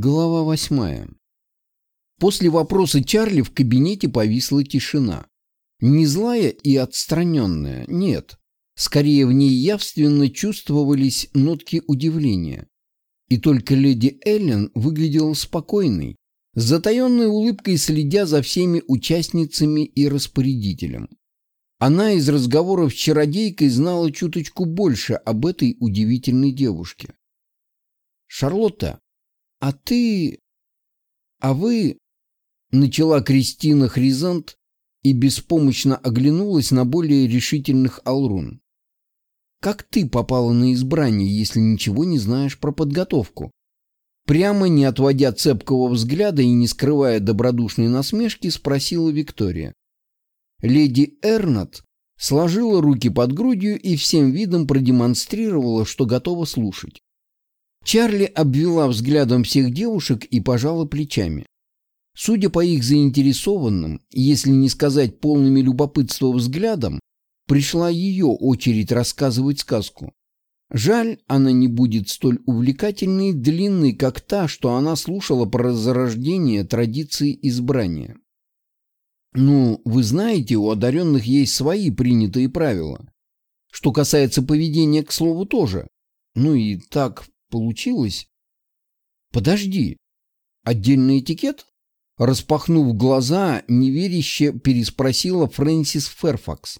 Глава восьмая. После вопроса Чарли в кабинете повисла тишина. Не злая и отстраненная, нет. Скорее в ней явственно чувствовались нотки удивления. И только леди Эллен выглядела спокойной, с затаенной улыбкой следя за всеми участницами и распорядителем. Она из разговоров с чародейкой знала чуточку больше об этой удивительной девушке. «Шарлотта, «А ты... А вы...» Начала Кристина Хризант и беспомощно оглянулась на более решительных Алрун. «Как ты попала на избрание, если ничего не знаешь про подготовку?» Прямо не отводя цепкого взгляда и не скрывая добродушной насмешки, спросила Виктория. Леди Эрнат сложила руки под грудью и всем видом продемонстрировала, что готова слушать. Чарли обвела взглядом всех девушек и пожала плечами. Судя по их заинтересованным, если не сказать полными любопытства взглядам, пришла ее очередь рассказывать сказку. Жаль, она не будет столь увлекательной и длинной, как та, что она слушала про зарождение традиции избрания. Ну, вы знаете, у одаренных есть свои принятые правила. Что касается поведения, к слову, тоже. Ну и так Получилось? Подожди. Отдельный этикет? Распахнув глаза, неверяще переспросила Фрэнсис Ферфакс.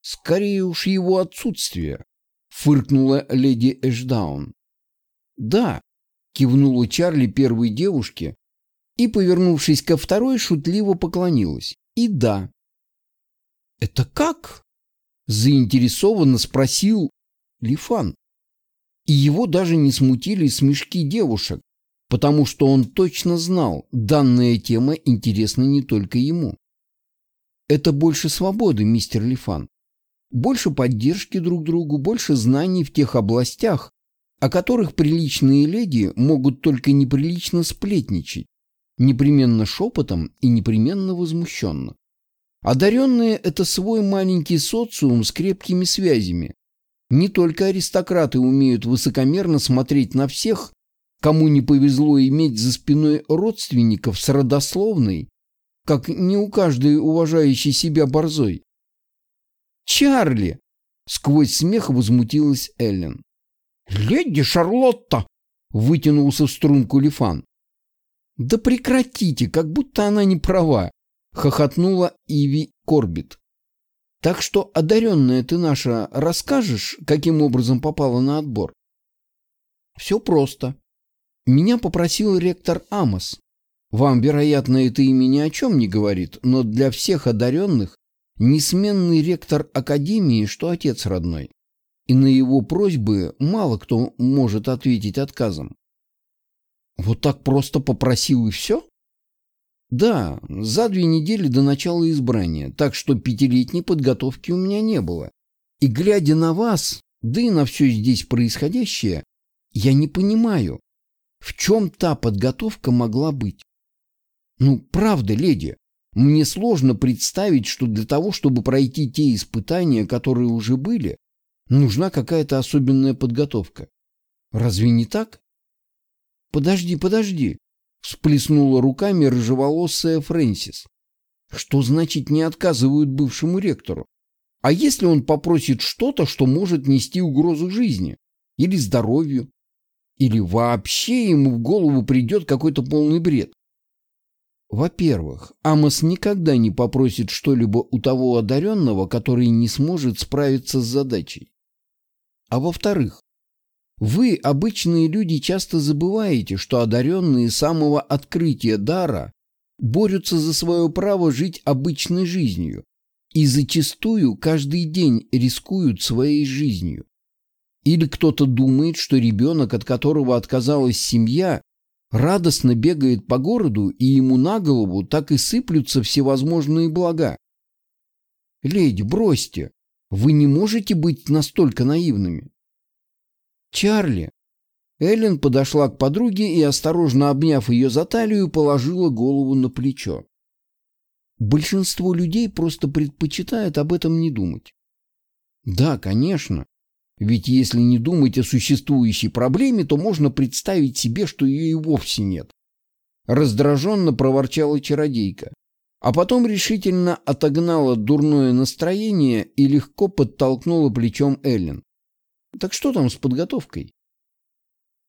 Скорее уж его отсутствие, фыркнула леди Эшдаун. Да, кивнула Чарли первой девушке и, повернувшись ко второй, шутливо поклонилась. И да. Это как? Заинтересованно спросил Лифан. И его даже не смутили смешки девушек, потому что он точно знал, данная тема интересна не только ему. Это больше свободы, мистер Лифан. Больше поддержки друг другу, больше знаний в тех областях, о которых приличные леди могут только неприлично сплетничать, непременно шепотом и непременно возмущенно. Одаренные – это свой маленький социум с крепкими связями, не только аристократы умеют высокомерно смотреть на всех, кому не повезло иметь за спиной родственников с родословной, как не у каждой уважающей себя борзой. «Чарли!» — сквозь смех возмутилась Эллен. «Леди Шарлотта!» — вытянулся в струнку Лифан. «Да прекратите, как будто она не права!» — хохотнула Иви Корбит. Так что, одаренная ты наша, расскажешь, каким образом попала на отбор? Все просто. Меня попросил ректор Амос. Вам, вероятно, это имя ни о чем не говорит, но для всех одаренных несменный ректор Академии, что отец родной. И на его просьбы мало кто может ответить отказом. Вот так просто попросил и все? Да, за две недели до начала избрания, так что пятилетней подготовки у меня не было. И глядя на вас, да и на все здесь происходящее, я не понимаю, в чем та подготовка могла быть. Ну, правда, леди, мне сложно представить, что для того, чтобы пройти те испытания, которые уже были, нужна какая-то особенная подготовка. Разве не так? Подожди, подожди. Всплеснула руками рыжеволосая Фрэнсис. Что значит не отказывают бывшему ректору? А если он попросит что-то, что может нести угрозу жизни? Или здоровью? Или вообще ему в голову придет какой-то полный бред? Во-первых, Амос никогда не попросит что-либо у того одаренного, который не сможет справиться с задачей. А во-вторых, вы, обычные люди, часто забываете, что одаренные самого открытия дара борются за свое право жить обычной жизнью и зачастую каждый день рискуют своей жизнью. Или кто-то думает, что ребенок, от которого отказалась семья, радостно бегает по городу, и ему на голову так и сыплются всевозможные блага. Леди, бросьте, вы не можете быть настолько наивными. «Чарли!» Эллен подошла к подруге и, осторожно обняв ее за талию, положила голову на плечо. Большинство людей просто предпочитает об этом не думать. Да, конечно. Ведь если не думать о существующей проблеме, то можно представить себе, что ее и вовсе нет. Раздраженно проворчала чародейка, а потом решительно отогнала дурное настроение и легко подтолкнула плечом Эллен. «Так что там с подготовкой?»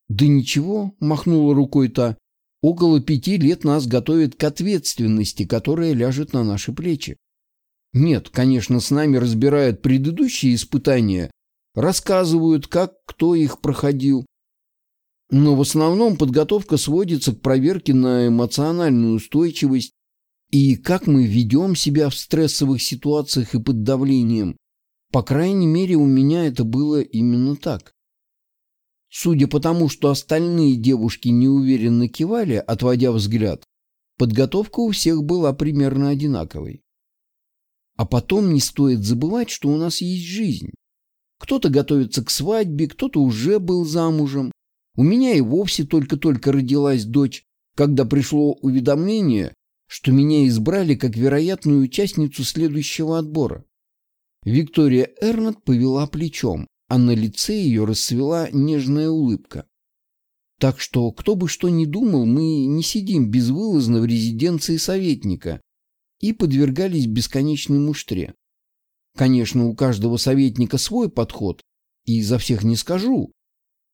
«Да ничего», — махнула рукой та, — «около пяти лет нас готовят к ответственности, которая ляжет на наши плечи. Нет, конечно, с нами разбирают предыдущие испытания, рассказывают, как кто их проходил. Но в основном подготовка сводится к проверке на эмоциональную устойчивость и как мы ведем себя в стрессовых ситуациях и под давлением. По крайней мере, у меня это было именно так. Судя по тому, что остальные девушки неуверенно кивали, отводя взгляд, подготовка у всех была примерно одинаковой. А потом не стоит забывать, что у нас есть жизнь. Кто-то готовится к свадьбе, кто-то уже был замужем. У меня и вовсе только-только родилась дочь, когда пришло уведомление, что меня избрали как вероятную участницу следующего отбора. Виктория Эрнет повела плечом, а на лице ее расцвела нежная улыбка. Так что, кто бы что ни думал, мы не сидим безвылазно в резиденции советника и подвергались бесконечной муштре. Конечно, у каждого советника свой подход, и за всех не скажу.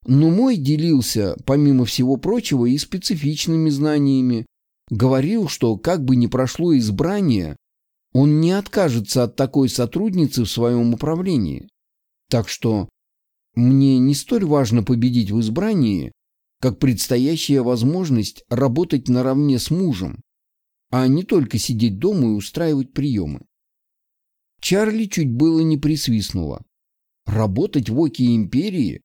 Но мой делился, помимо всего прочего, и специфичными знаниями. Говорил, что как бы ни прошло избрание, он не откажется от такой сотрудницы в своем управлении. Так что мне не столь важно победить в избрании, как предстоящая возможность работать наравне с мужем, а не только сидеть дома и устраивать приемы. Чарли чуть было не присвистнула. Работать в Оке Империи?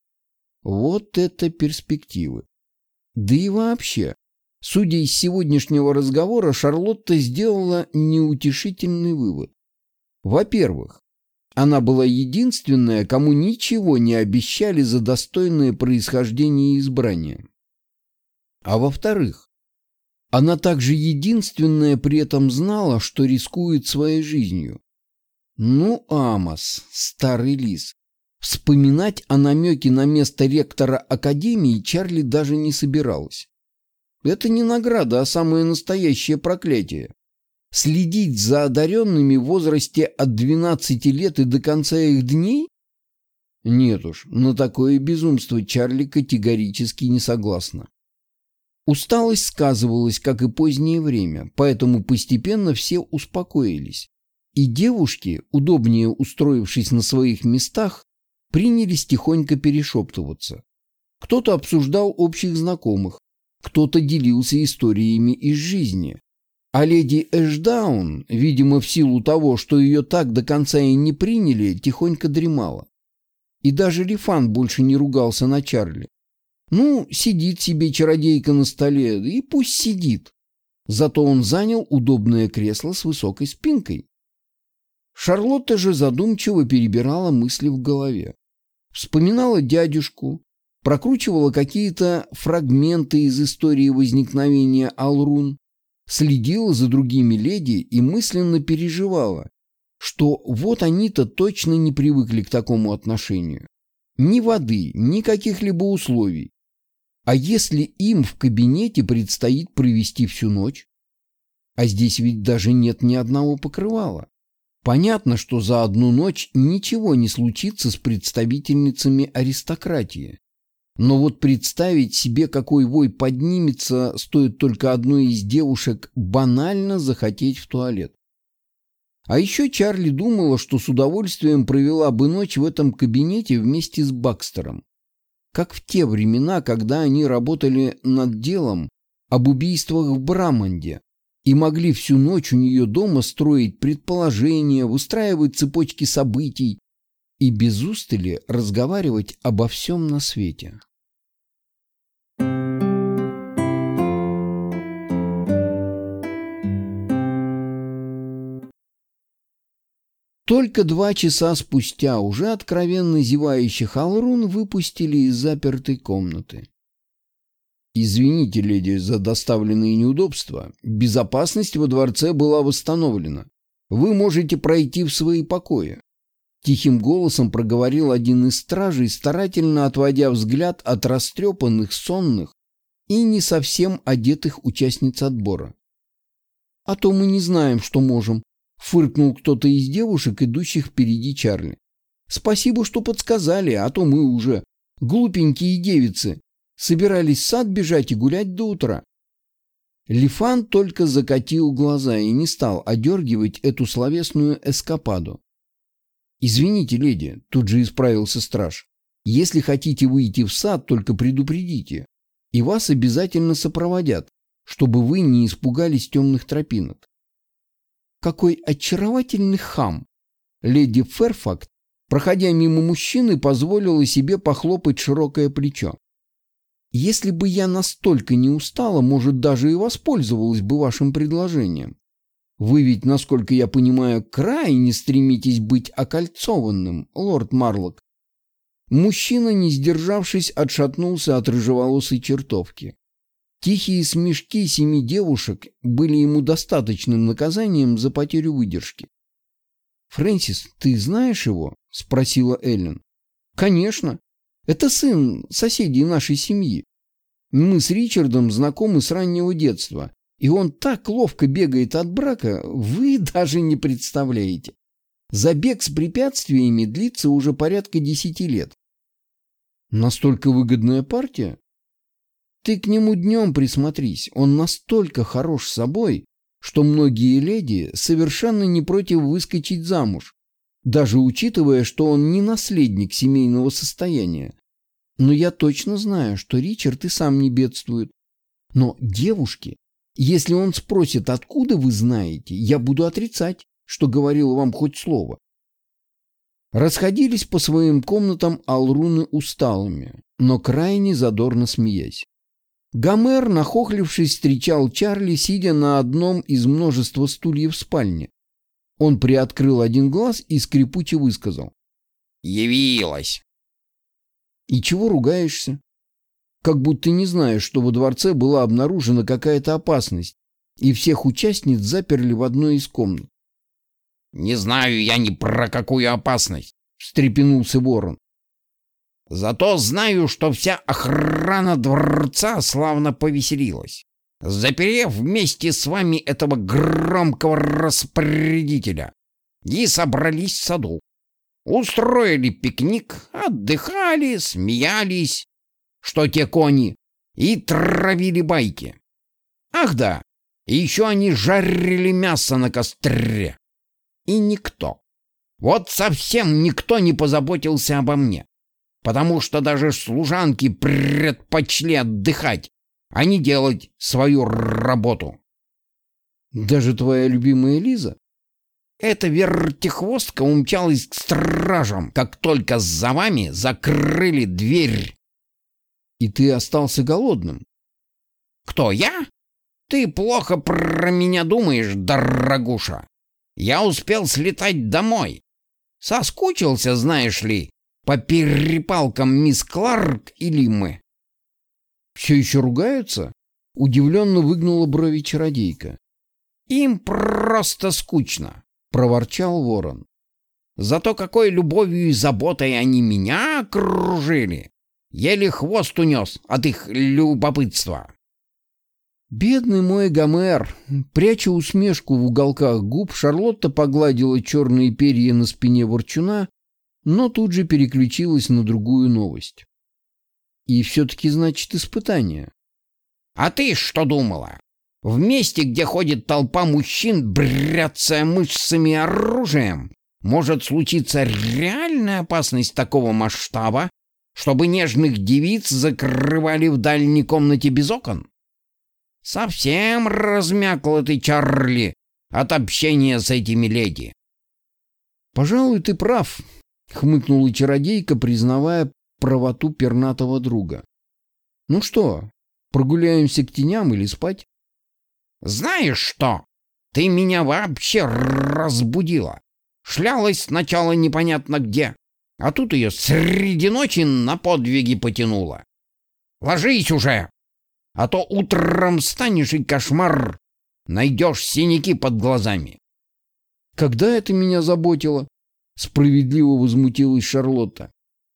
Вот это перспективы. Да и вообще, судя из сегодняшнего разговора, Шарлотта сделала неутешительный вывод. Во-первых, она была единственная, кому ничего не обещали за достойное происхождение избрания. А во-вторых, она также единственная при этом знала, что рискует своей жизнью. Ну, Амос, старый лис. Вспоминать о намеке на место ректора Академии Чарли даже не собиралась. Это не награда, а самое настоящее проклятие. Следить за одаренными в возрасте от 12 лет и до конца их дней? Нет уж, на такое безумство Чарли категорически не согласна. Усталость сказывалась, как и позднее время, поэтому постепенно все успокоились и девушки, удобнее устроившись на своих местах, принялись тихонько перешептываться. Кто-то обсуждал общих знакомых, кто-то делился историями из жизни. А леди Эшдаун, видимо, в силу того, что ее так до конца и не приняли, тихонько дремала. И даже Лифан больше не ругался на Чарли. Ну, сидит себе чародейка на столе, и пусть сидит. Зато он занял удобное кресло с высокой спинкой. Шарлотта же задумчиво перебирала мысли в голове. Вспоминала дядюшку, прокручивала какие-то фрагменты из истории возникновения Алрун, следила за другими леди и мысленно переживала, что вот они-то точно не привыкли к такому отношению. Ни воды, ни каких-либо условий. А если им в кабинете предстоит провести всю ночь? А здесь ведь даже нет ни одного покрывала. Понятно, что за одну ночь ничего не случится с представительницами аристократии. Но вот представить себе, какой вой поднимется, стоит только одной из девушек банально захотеть в туалет. А еще Чарли думала, что с удовольствием провела бы ночь в этом кабинете вместе с Бакстером. Как в те времена, когда они работали над делом об убийствах в Браманде, и могли всю ночь у нее дома строить предположения, выстраивать цепочки событий и без устали разговаривать обо всем на свете. Только два часа спустя уже откровенно зевающих Алрун выпустили из запертой комнаты. Извините, леди, за доставленные неудобства. Безопасность во дворце была восстановлена. Вы можете пройти в свои покои. Тихим голосом проговорил один из стражей, старательно отводя взгляд от растрепанных, сонных и не совсем одетых участниц отбора. «А то мы не знаем, что можем», — фыркнул кто-то из девушек, идущих впереди Чарли. «Спасибо, что подсказали, а то мы уже, глупенькие девицы, собирались в сад бежать и гулять до утра». Лифан только закатил глаза и не стал одергивать эту словесную эскападу. «Извините, леди», — тут же исправился страж. «Если хотите выйти в сад, только предупредите, и вас обязательно сопроводят, чтобы вы не испугались темных тропинок». «Какой очаровательный хам!» Леди Ферфакт, проходя мимо мужчины, позволила себе похлопать широкое плечо. «Если бы я настолько не устала, может, даже и воспользовалась бы вашим предложением. Вы ведь, насколько я понимаю, крайне стремитесь быть окольцованным, лорд Марлок. Мужчина, не сдержавшись, отшатнулся от рыжеволосой чертовки. Тихие смешки семи девушек были ему достаточным наказанием за потерю выдержки. «Фрэнсис, ты знаешь его?» — спросила Эллен. «Конечно. Это сын соседей нашей семьи. Мы с Ричардом знакомы с раннего детства, и он так ловко бегает от брака, вы даже не представляете. Забег с препятствиями длится уже порядка десяти лет. Настолько выгодная партия? Ты к нему днем присмотрись, он настолько хорош собой, что многие леди совершенно не против выскочить замуж, даже учитывая, что он не наследник семейного состояния. Но я точно знаю, что Ричард и сам не бедствует. Но девушки если он спросит, откуда вы знаете, я буду отрицать, что говорил вам хоть слово. Расходились по своим комнатам алруны усталыми, но крайне задорно смеясь. Гомер, нахохлившись, встречал Чарли, сидя на одном из множества стульев в спальне. Он приоткрыл один глаз и скрипуче высказал. «Явилась!» «И чего ругаешься?» как будто не знаешь, что во дворце была обнаружена какая-то опасность, и всех участниц заперли в одной из комнат. «Не знаю я ни про какую опасность», — встрепенулся ворон. «Зато знаю, что вся охрана дворца славно повеселилась, заперев вместе с вами этого громкого распорядителя, и собрались в саду. Устроили пикник, отдыхали, смеялись, что те кони, и травили байки. Ах да, и еще они жарили мясо на костре. И никто, вот совсем никто не позаботился обо мне, потому что даже служанки предпочли отдыхать, а не делать свою работу. Даже твоя любимая Лиза? Эта вертихвостка умчалась к стражам, как только за вами закрыли дверь и ты остался голодным. Кто, я? Ты плохо про меня думаешь, дорогуша. Я успел слетать домой. Соскучился, знаешь ли, по перепалкам мисс Кларк и Лиммы. Все еще ругаются? Удивленно выгнула брови чародейка. Им просто скучно, проворчал ворон. Зато какой любовью и заботой они меня окружили. Еле хвост унес от их любопытства. Бедный мой Гомер. Пряча усмешку в уголках губ, Шарлотта погладила черные перья на спине ворчуна, но тут же переключилась на другую новость. И все-таки, значит, испытание. А ты что думала? В месте, где ходит толпа мужчин, бряцая мышцами и оружием, может случиться реальная опасность такого масштаба, чтобы нежных девиц закрывали в дальней комнате без окон? Совсем размякла ты, Чарли, от общения с этими леди. Пожалуй, ты прав, хмыкнула чародейка, признавая правоту пернатого друга. Ну что, прогуляемся к теням или спать? Знаешь что? Ты меня вообще разбудила. Шлялась сначала непонятно где, а тут ее среди ночи на подвиги потянуло. Ложись уже, а то утром станешь и кошмар, найдешь синяки под глазами. Когда это меня заботило? Справедливо возмутилась Шарлотта.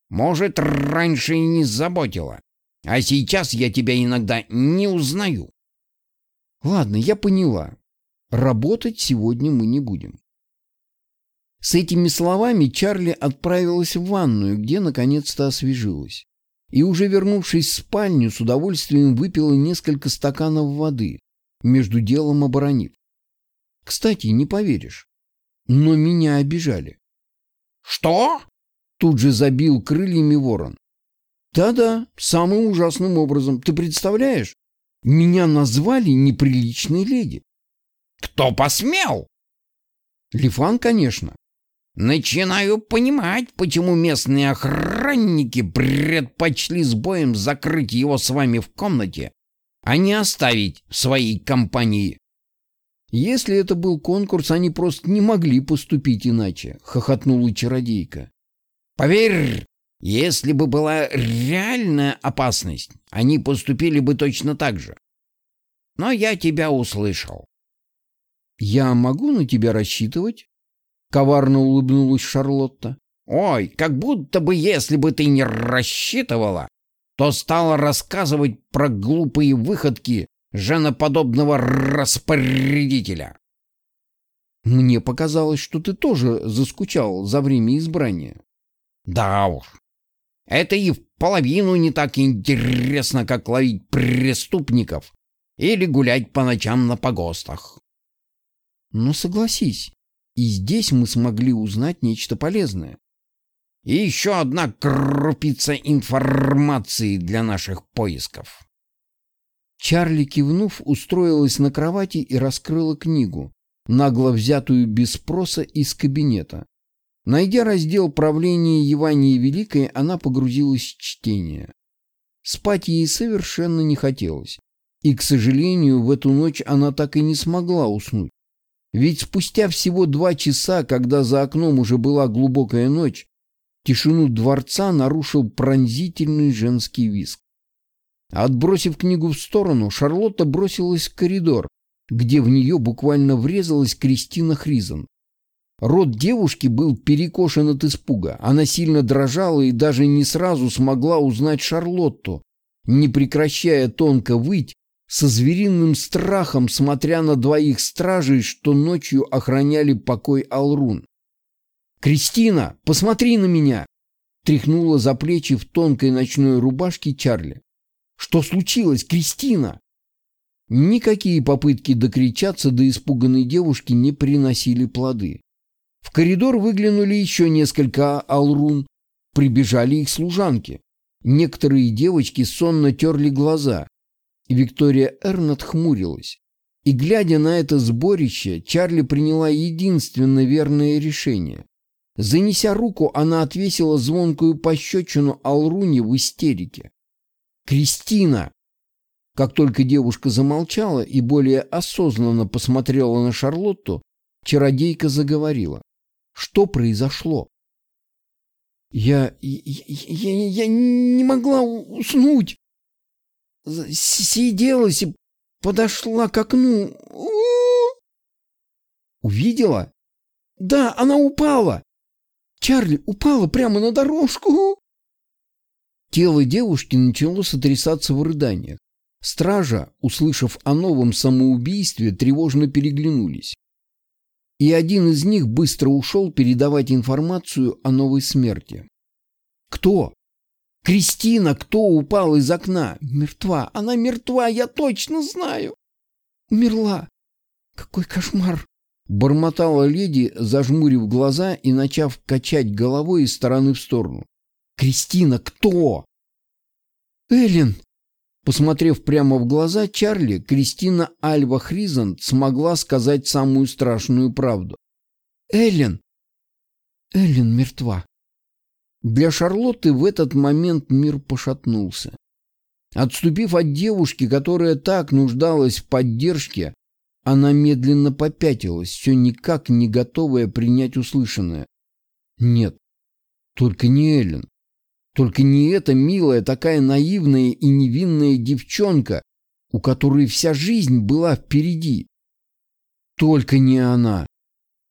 Может, раньше и не заботила. А сейчас я тебя иногда не узнаю. Ладно, я поняла. Работать сегодня мы не будем. С этими словами Чарли отправилась в ванную, где наконец-то освежилась. И уже вернувшись в спальню, с удовольствием выпила несколько стаканов воды, между делом оборонив. Кстати, не поверишь, но меня обижали. «Что?» Тут же забил крыльями ворон. Да-да, самым ужасным образом. Ты представляешь? Меня назвали неприличной леди. Кто посмел? Лифан, конечно. Начинаю понимать, почему местные охранники предпочли с боем закрыть его с вами в комнате, а не оставить в своей компании. Если это был конкурс, они просто не могли поступить иначе, хохотнула чародейка. Поверь, если бы была реальная опасность, они поступили бы точно так же. Но я тебя услышал. Я могу на тебя рассчитывать? Коварно улыбнулась Шарлотта. Ой, как будто бы если бы ты не рассчитывала, то стала рассказывать про глупые выходки женоподобного распорядителя. Мне показалось, что ты тоже заскучал за время избрания. Да уж. Это и в половину не так интересно, как ловить преступников или гулять по ночам на погостах. Но согласись, и здесь мы смогли узнать нечто полезное. И еще одна крупица информации для наших поисков. Чарли, кивнув, устроилась на кровати и раскрыла книгу, нагло взятую без спроса из кабинета. Найдя раздел правления Евании Великой, она погрузилась в чтение. Спать ей совершенно не хотелось. И, к сожалению, в эту ночь она так и не смогла уснуть. Ведь спустя всего два часа, когда за окном уже была глубокая ночь, тишину дворца нарушил пронзительный женский визг. Отбросив книгу в сторону, Шарлотта бросилась в коридор, где в нее буквально врезалась Кристина Хризен. Рот девушки был перекошен от испуга. Она сильно дрожала и даже не сразу смогла узнать Шарлотту, не прекращая тонко выть, со звериным страхом смотря на двоих стражей, что ночью охраняли покой Алрун. «Кристина, посмотри на меня!» тряхнула за плечи в тонкой ночной рубашке Чарли. «Что случилось, Кристина?» Никакие попытки докричаться до испуганной девушки не приносили плоды. В коридор выглянули еще несколько алрун. Прибежали их служанки. Некоторые девочки сонно терли глаза. Виктория Эрнат хмурилась. И, глядя на это сборище, Чарли приняла единственно верное решение. Занеся руку, она отвесила звонкую пощечину Алруне в истерике. «Кристина!» Как только девушка замолчала и более осознанно посмотрела на Шарлотту, чародейка заговорила. Что произошло? Я, я, я, я не могла уснуть. Сиделась и подошла к окну. Увидела? Да, она упала. Чарли упала прямо на дорожку. Тело девушки начало сотрясаться в рыданиях. Стража, услышав о новом самоубийстве, тревожно переглянулись и один из них быстро ушел передавать информацию о новой смерти. «Кто?» «Кристина, кто упал из окна?» «Мертва! Она мертва, я точно знаю!» «Умерла! Какой кошмар!» Бормотала леди, зажмурив глаза и начав качать головой из стороны в сторону. «Кристина, кто?» «Эллен!» Посмотрев прямо в глаза Чарли, Кристина Альва Хризант смогла сказать самую страшную правду. «Эллен! Эллен мертва!» Для Шарлотты в этот момент мир пошатнулся. Отступив от девушки, которая так нуждалась в поддержке, она медленно попятилась, все никак не готовая принять услышанное. Нет, только не Эллен. Только не эта милая, такая наивная и невинная девчонка, у которой вся жизнь была впереди. Только не она.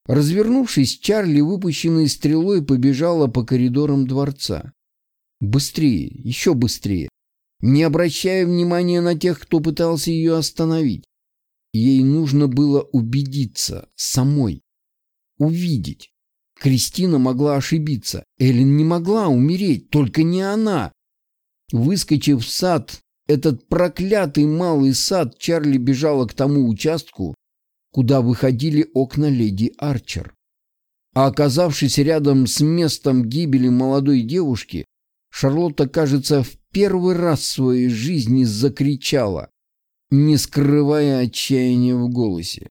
Развернувшись, Чарли, выпущенной стрелой, побежала по коридорам дворца. Быстрее, еще быстрее, не обращая внимания на тех, кто пытался ее остановить. Ей нужно было убедиться самой, увидеть. Кристина могла ошибиться. Эллен не могла умереть, только не она. Выскочив в сад, этот проклятый малый сад, Чарли бежала к тому участку, куда выходили окна леди Арчер. А оказавшись рядом с местом гибели молодой девушки, Шарлотта, кажется, в первый раз в своей жизни закричала, не скрывая отчаяния в голосе.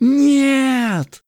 «Нет!»